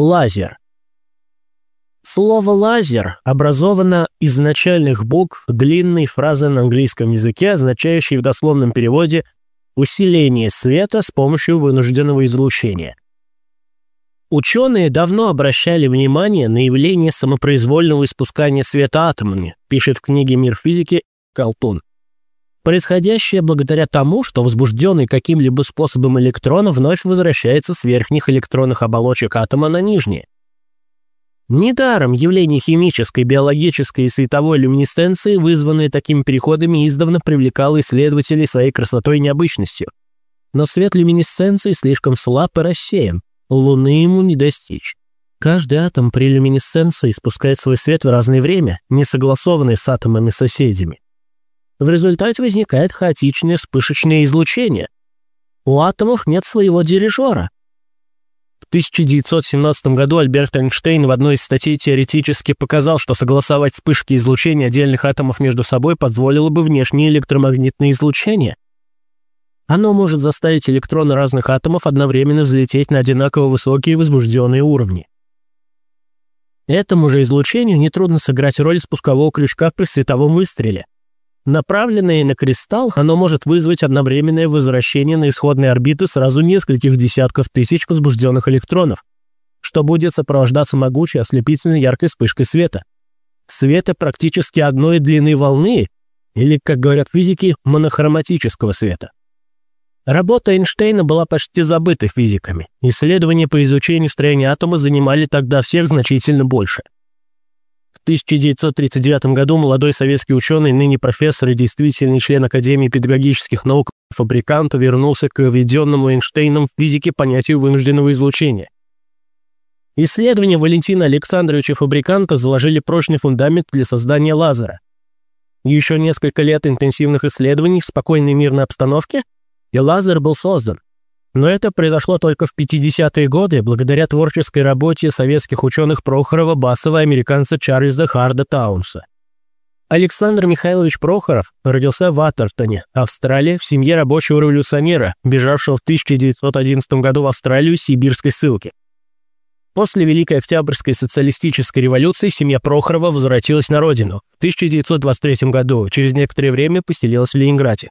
Лазер. Слово «лазер» образовано из начальных букв длинной фразы на английском языке, означающей в дословном переводе «усиление света с помощью вынужденного излучения». Ученые давно обращали внимание на явление самопроизвольного испускания света атомами, пишет в книге «Мир физики» Колтун. Происходящее благодаря тому, что возбужденный каким-либо способом электрон вновь возвращается с верхних электронных оболочек атома на нижние. Недаром явление химической, биологической и световой люминесценции, вызванные такими переходами, издавна привлекало исследователей своей красотой и необычностью. Но свет люминесценции слишком слаб и рассеян, Луны ему не достичь. Каждый атом при люминесценции испускает свой свет в разное время, не согласованный с атомами-соседями. В результате возникает хаотичное вспышечное излучение. У атомов нет своего дирижера – 1917 году Альберт Эйнштейн в одной из статей теоретически показал, что согласовать вспышки излучения отдельных атомов между собой позволило бы внешнее электромагнитное излучение. Оно может заставить электроны разных атомов одновременно взлететь на одинаково высокие возбужденные уровни. Этому же излучению нетрудно сыграть роль спускового крючка при световом выстреле. Направленное на кристалл, оно может вызвать одновременное возвращение на исходные орбиты сразу нескольких десятков тысяч возбужденных электронов, что будет сопровождаться могучей ослепительной яркой вспышкой света. Света практически одной длины волны, или, как говорят физики, монохроматического света. Работа Эйнштейна была почти забыта физиками. Исследования по изучению строения атома занимали тогда всех значительно больше – 1939 году молодой советский ученый, ныне профессор и действительный член Академии педагогических наук фабриканта вернулся к введенному Эйнштейном в физике понятию вынужденного излучения. Исследования Валентина Александровича Фабриканта заложили прочный фундамент для создания лазера. Еще несколько лет интенсивных исследований в спокойной мирной обстановке, и лазер был создан. Но это произошло только в 50-е годы благодаря творческой работе советских ученых Прохорова, Басова и американца Чарльза Харда Таунса. Александр Михайлович Прохоров родился в Атертоне, Австралия, в семье рабочего революционера, бежавшего в 1911 году в Австралию с сибирской ссылки. После Великой Октябрьской социалистической революции семья Прохорова возвратилась на родину. В 1923 году, через некоторое время поселилась в Ленинграде.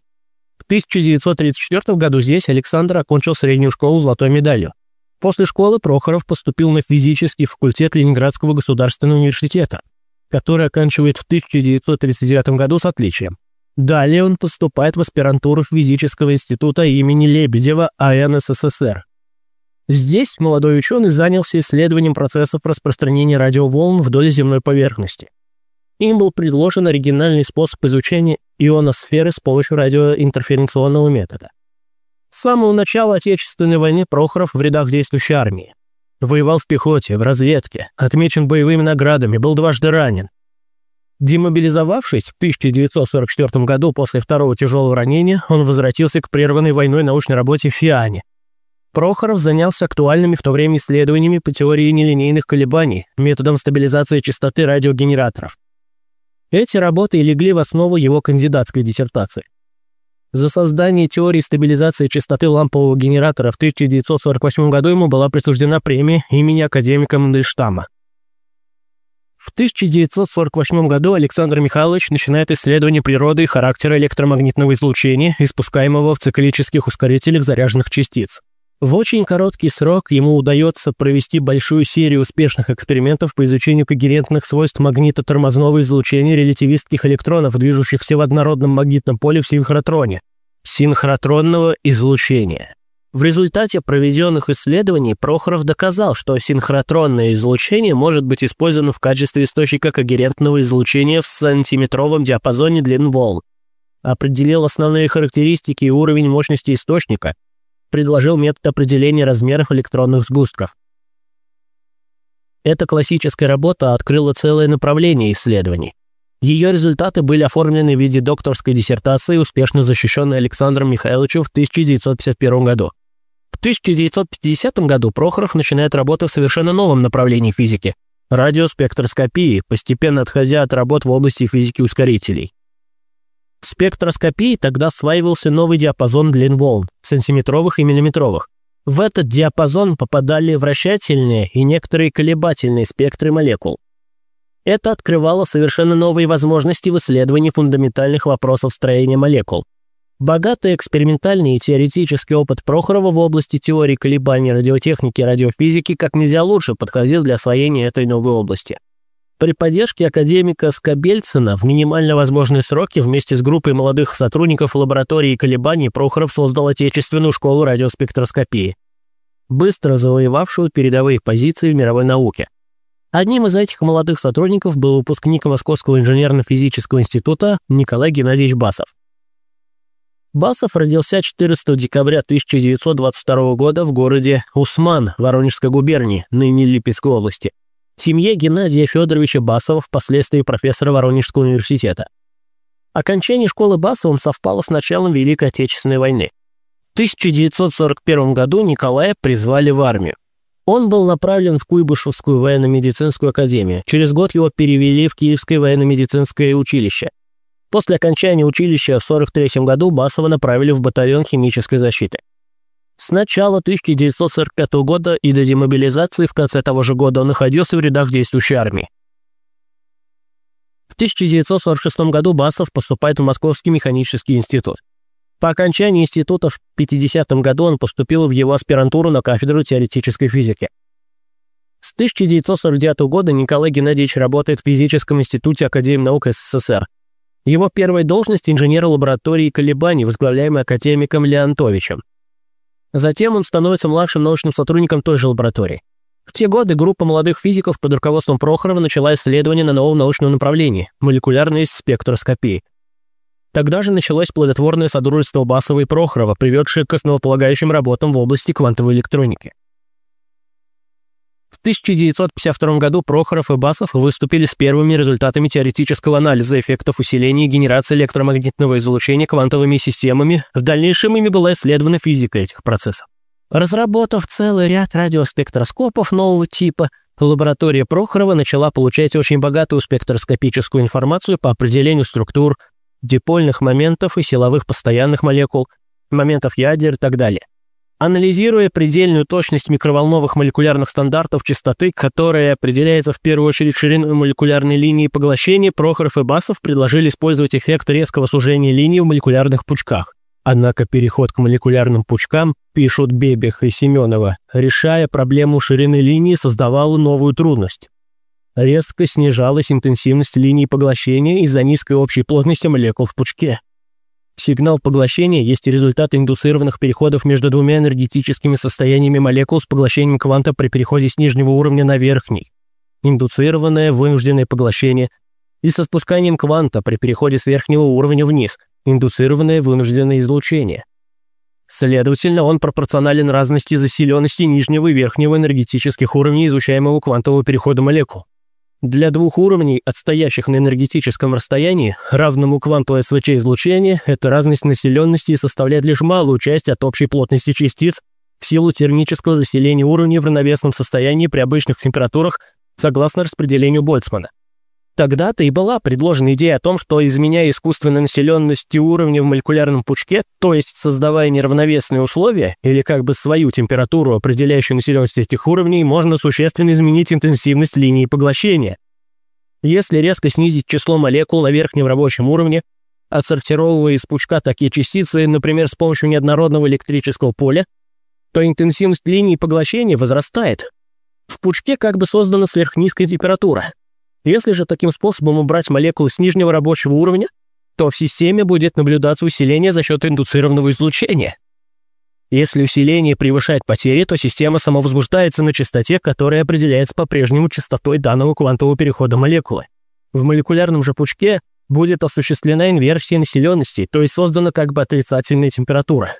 1934 году здесь Александр окончил среднюю школу золотой медалью. После школы Прохоров поступил на физический факультет Ленинградского государственного университета, который оканчивает в 1939 году с отличием. Далее он поступает в аспирантуру физического института имени Лебедева АН СССР. Здесь молодой ученый занялся исследованием процессов распространения радиоволн вдоль земной поверхности. Им был предложен оригинальный способ изучения ионосферы с помощью радиоинтерференционного метода. С самого начала Отечественной войны Прохоров в рядах действующей армии. Воевал в пехоте, в разведке, отмечен боевыми наградами, был дважды ранен. Демобилизовавшись в 1944 году после второго тяжелого ранения, он возвратился к прерванной войной научной работе в Фиане. Прохоров занялся актуальными в то время исследованиями по теории нелинейных колебаний, методом стабилизации частоты радиогенераторов. Эти работы легли в основу его кандидатской диссертации. За создание теории стабилизации частоты лампового генератора в 1948 году ему была присуждена премия имени академика Мандельштама. В 1948 году Александр Михайлович начинает исследование природы и характера электромагнитного излучения, испускаемого в циклических ускорителях заряженных частиц. В очень короткий срок ему удается провести большую серию успешных экспериментов по изучению когерентных свойств магнитотормозного излучения релятивистских электронов, движущихся в однородном магнитном поле в синхротроне. Синхротронного излучения. В результате проведенных исследований Прохоров доказал, что синхротронное излучение может быть использовано в качестве источника когерентного излучения в сантиметровом диапазоне длин волн. Определил основные характеристики и уровень мощности источника – предложил метод определения размеров электронных сгустков. Эта классическая работа открыла целое направление исследований. Ее результаты были оформлены в виде докторской диссертации, успешно защищенной Александром Михайловичем в 1951 году. В 1950 году Прохоров начинает работу в совершенно новом направлении физики – радиоспектроскопии, постепенно отходя от работ в области физики ускорителей. Спектроскопии тогда осваивался новый диапазон длин волн – сантиметровых и миллиметровых. В этот диапазон попадали вращательные и некоторые колебательные спектры молекул. Это открывало совершенно новые возможности в исследовании фундаментальных вопросов строения молекул. Богатый экспериментальный и теоретический опыт Прохорова в области теории колебаний радиотехники и радиофизики как нельзя лучше подходил для освоения этой новой области. При поддержке академика Скобельцина в минимально возможные сроки вместе с группой молодых сотрудников лаборатории колебаний Прохоров создал отечественную школу радиоспектроскопии, быстро завоевавшую передовые позиции в мировой науке. Одним из этих молодых сотрудников был выпускник Московского инженерно-физического института Николай Геннадьевич Басов. Басов родился 14 декабря 1922 года в городе Усман Воронежской губернии, ныне Липецкой области семье Геннадия Федоровича Басова, впоследствии профессора Воронежского университета. Окончание школы Басовым совпало с началом Великой Отечественной войны. В 1941 году Николая призвали в армию. Он был направлен в Куйбышевскую военно-медицинскую академию. Через год его перевели в Киевское военно-медицинское училище. После окончания училища в 1943 году Басова направили в батальон химической защиты. С начала 1945 года и до демобилизации в конце того же года он находился в рядах действующей армии. В 1946 году Басов поступает в Московский механический институт. По окончании института в 50 году он поступил в его аспирантуру на кафедру теоретической физики. С 1949 года Николай Геннадьевич работает в Физическом институте Академии наук СССР. Его первая должность – инженера лаборатории колебаний, возглавляемой академиком Леонтовичем. Затем он становится младшим научным сотрудником той же лаборатории. В те годы группа молодых физиков под руководством Прохорова начала исследование на новом научном направлении – молекулярной спектроскопии. Тогда же началось плодотворное сотрудничество Басова и Прохорова, приведшее к основополагающим работам в области квантовой электроники. В 1952 году Прохоров и Басов выступили с первыми результатами теоретического анализа эффектов усиления и генерации электромагнитного излучения квантовыми системами. В дальнейшем ими была исследована физика этих процессов. Разработав целый ряд радиоспектроскопов нового типа, лаборатория Прохорова начала получать очень богатую спектроскопическую информацию по определению структур, дипольных моментов и силовых постоянных молекул, моментов ядер и так далее. Анализируя предельную точность микроволновых молекулярных стандартов частоты, которая определяется в первую очередь шириной молекулярной линии поглощения, Прохоров и Басов предложили использовать эффект резкого сужения линии в молекулярных пучках. Однако переход к молекулярным пучкам, пишут Бебех и Семенова, решая проблему ширины линии, создавал новую трудность. Резко снижалась интенсивность линии поглощения из-за низкой общей плотности молекул в пучке. Сигнал поглощения есть результат индуцированных переходов между двумя энергетическими состояниями молекул с поглощением кванта при переходе с нижнего уровня на верхний. Индуцированное вынужденное поглощение и со спусканием кванта при переходе с верхнего уровня вниз. Индуцированное вынужденное излучение. Следовательно, он пропорционален разности заселенности нижнего и верхнего энергетических уровней изучаемого квантового перехода молекул. Для двух уровней, отстоящих на энергетическом расстоянии, равному кванту СВЧ излучения, эта разность населенности составляет лишь малую часть от общей плотности частиц в силу термического заселения уровней в равновесном состоянии при обычных температурах согласно распределению Больцмана. Тогда-то и была предложена идея о том, что, изменяя искусственную населенность и в молекулярном пучке, то есть создавая неравновесные условия, или как бы свою температуру, определяющую населенность этих уровней, можно существенно изменить интенсивность линии поглощения. Если резко снизить число молекул на верхнем рабочем уровне, отсортировывая из пучка такие частицы, например, с помощью неоднородного электрического поля, то интенсивность линии поглощения возрастает. В пучке как бы создана сверхнизкая температура, если же таким способом убрать молекулы с нижнего рабочего уровня, то в системе будет наблюдаться усиление за счет индуцированного излучения. Если усиление превышает потери, то система самовозбуждается на частоте, которая определяется по-прежнему частотой данного квантового перехода молекулы. В молекулярном же пучке будет осуществлена инверсия населенности, то есть создана как бы отрицательная температура.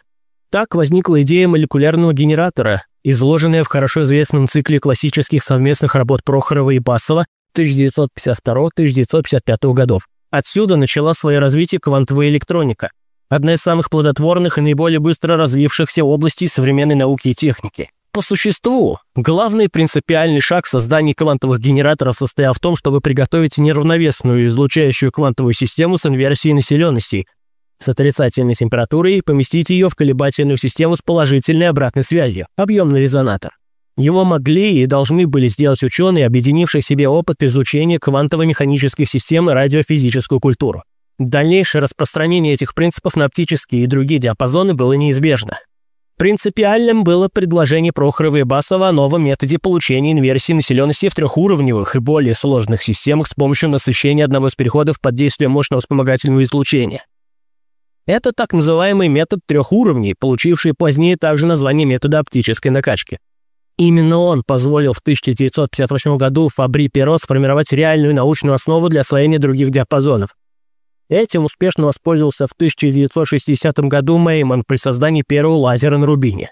Так возникла идея молекулярного генератора, изложенная в хорошо известном цикле классических совместных работ Прохорова и Басова 1952-1955 годов. Отсюда начала свое развитие квантовая электроника, одна из самых плодотворных и наиболее быстро развившихся областей современной науки и техники. По существу, главный принципиальный шаг в создании квантовых генераторов состоял в том, чтобы приготовить неравновесную излучающую квантовую систему с инверсией населенностей, с отрицательной температурой и поместить ее в колебательную систему с положительной обратной связью, объемный резонатор. Его могли и должны были сделать ученые, объединившие себе опыт изучения квантово-механических систем и радиофизическую культуру. Дальнейшее распространение этих принципов на оптические и другие диапазоны было неизбежно. Принципиальным было предложение Прохорова и Басова о новом методе получения инверсии населенности в трехуровневых и более сложных системах с помощью насыщения одного из переходов под действием мощного вспомогательного излучения. Это так называемый метод трех уровней, получивший позднее также название метода оптической накачки. Именно он позволил в 1958 году Фабри Перо сформировать реальную научную основу для освоения других диапазонов. Этим успешно воспользовался в 1960 году Мейман при создании первого лазера на рубине.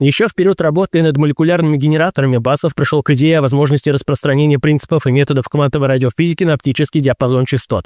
Еще в период работы над молекулярными генераторами Басов пришел к идее о возможности распространения принципов и методов квантовой радиофизики на оптический диапазон частот.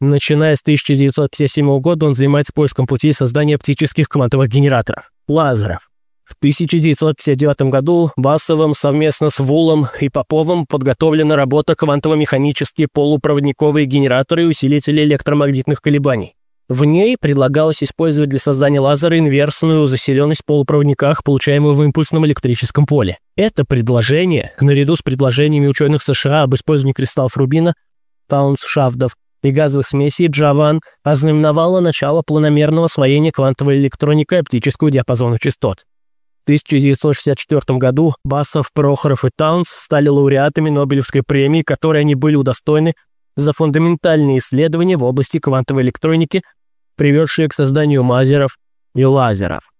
Начиная с 1957 года он занимается поиском путей создания оптических квантовых генераторов – лазеров. В 1959 году Басовым совместно с Вулом и Поповым подготовлена работа «Квантово-механические полупроводниковые генераторы и усилители электромагнитных колебаний». В ней предлагалось использовать для создания лазера инверсную заселенность в полупроводниках, получаемую в импульсном электрическом поле. Это предложение, наряду с предложениями ученых США об использовании кристаллов рубина, таунсшафтов и газовых смесей Джаван, ознаменовало начало планомерного освоения квантовой электроники оптического диапазона частот. 1964 году Басов, Прохоров и Таунс стали лауреатами Нобелевской премии, которой они были удостоены за фундаментальные исследования в области квантовой электроники, приведшие к созданию мазеров и лазеров.